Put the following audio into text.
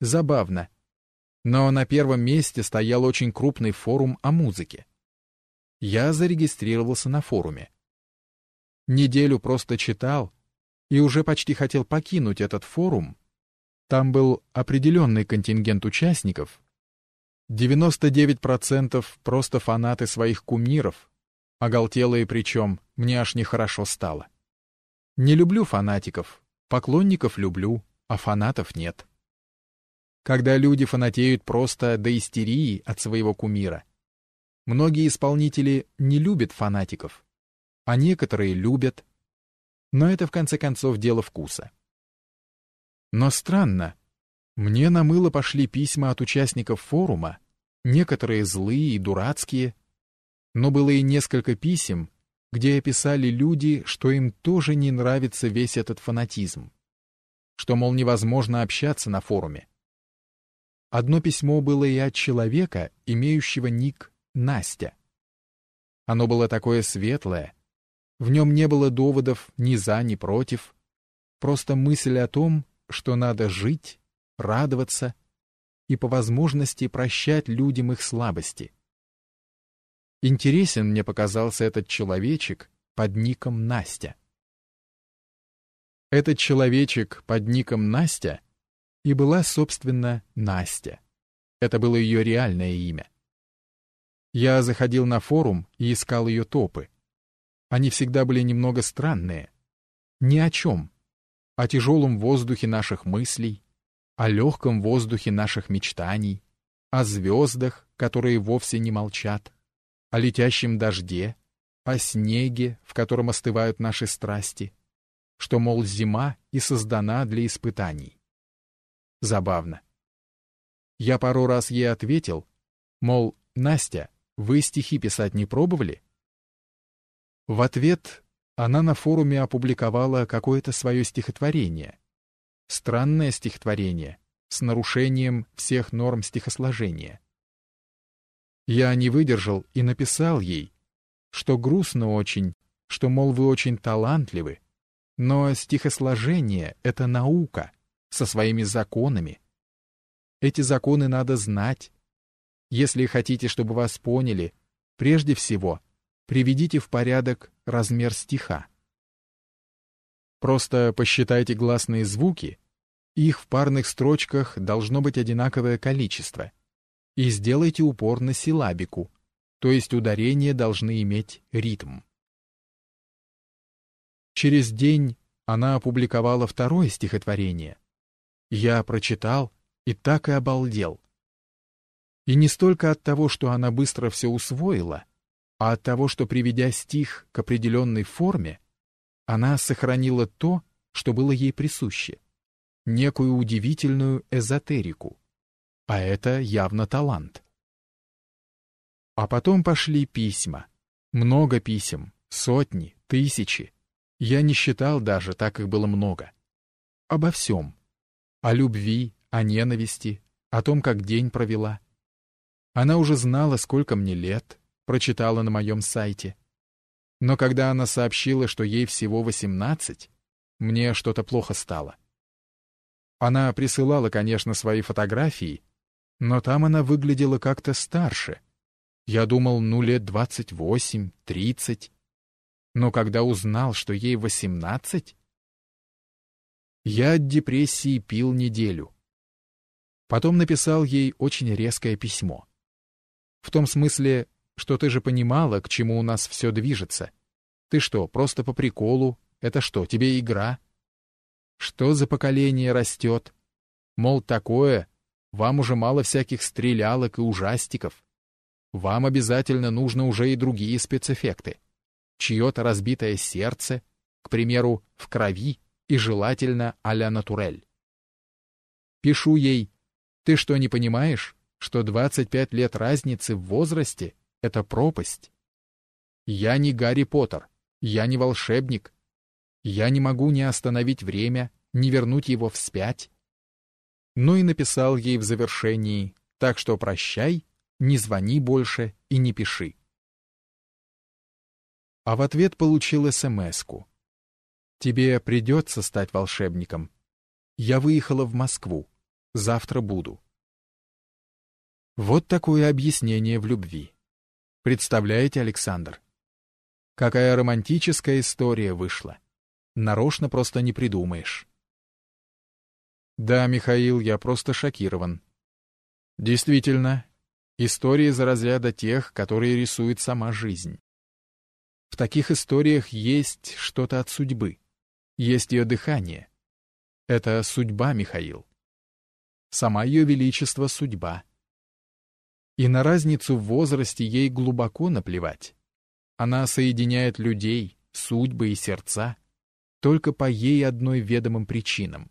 Забавно. Но на первом месте стоял очень крупный форум о музыке. Я зарегистрировался на форуме. Неделю просто читал и уже почти хотел покинуть этот форум. Там был определенный контингент участников. 99% просто фанаты своих кумиров, оголтелые причем, мне аж нехорошо стало. Не люблю фанатиков, поклонников люблю, а фанатов нет. Когда люди фанатеют просто до истерии от своего кумира. Многие исполнители не любят фанатиков, а некоторые любят. Но это в конце концов дело вкуса. Но странно, мне на мыло пошли письма от участников форума, некоторые злые и дурацкие, но было и несколько писем, где описали люди, что им тоже не нравится весь этот фанатизм, что, мол, невозможно общаться на форуме. Одно письмо было и от человека, имеющего ник Настя. Оно было такое светлое, в нем не было доводов ни за, ни против, просто мысль о том, что надо жить, радоваться и по возможности прощать людям их слабости. Интересен мне показался этот человечек под ником Настя. Этот человечек под ником Настя и была, собственно, Настя. Это было ее реальное имя. Я заходил на форум и искал ее топы. Они всегда были немного странные. Ни о чем. О тяжелом воздухе наших мыслей, о легком воздухе наших мечтаний, о звездах, которые вовсе не молчат, о летящем дожде, о снеге, в котором остывают наши страсти, что, мол, зима и создана для испытаний. Забавно. Я пару раз ей ответил, мол, Настя, вы стихи писать не пробовали? В ответ она на форуме опубликовала какое-то свое стихотворение — Странное стихотворение, с нарушением всех норм стихосложения. Я не выдержал и написал ей, что грустно очень, что, мол, вы очень талантливы, но стихосложение — это наука, со своими законами. Эти законы надо знать. Если хотите, чтобы вас поняли, прежде всего, приведите в порядок размер стиха. Просто посчитайте гласные звуки, их в парных строчках должно быть одинаковое количество, и сделайте упор на силабику, то есть ударения должны иметь ритм. Через день она опубликовала второе стихотворение. Я прочитал и так и обалдел. И не столько от того, что она быстро все усвоила, а от того, что, приведя стих к определенной форме, она сохранила то, что было ей присуще, некую удивительную эзотерику. А это явно талант. А потом пошли письма. Много писем, сотни, тысячи. Я не считал даже, так их было много. Обо всем. О любви, о ненависти, о том, как день провела. Она уже знала, сколько мне лет, прочитала на моем сайте. Но когда она сообщила, что ей всего 18, мне что-то плохо стало. Она присылала, конечно, свои фотографии, но там она выглядела как-то старше. Я думал, ну, лет 28, 30. Но когда узнал, что ей 18, я от депрессии пил неделю. Потом написал ей очень резкое письмо. В том смысле, что ты же понимала, к чему у нас все движется. Ты что, просто по приколу? Это что, тебе игра? Что за поколение растет? Мол, такое, вам уже мало всяких стрелялок и ужастиков. Вам обязательно нужно уже и другие спецэффекты. Чье-то разбитое сердце, к примеру, в крови и желательно а-ля натурель. Пишу ей, ты что, не понимаешь, что 25 лет разницы в возрасте это пропасть. Я не Гарри Поттер, я не волшебник. Я не могу ни остановить время, ни вернуть его вспять. Ну и написал ей в завершении, так что прощай, не звони больше и не пиши. А в ответ получил СМС-ку. Тебе придется стать волшебником. Я выехала в Москву. завтра буду. Вот такое объяснение в любви. Представляете, Александр? Какая романтическая история вышла. Нарочно просто не придумаешь. Да, Михаил, я просто шокирован. Действительно, истории из разряда тех, которые рисует сама жизнь. В таких историях есть что-то от судьбы, есть ее дыхание. Это судьба, Михаил. Сама ее величество — судьба. И на разницу в возрасте ей глубоко наплевать. Она соединяет людей, судьбы и сердца только по ей одной ведомым причинам.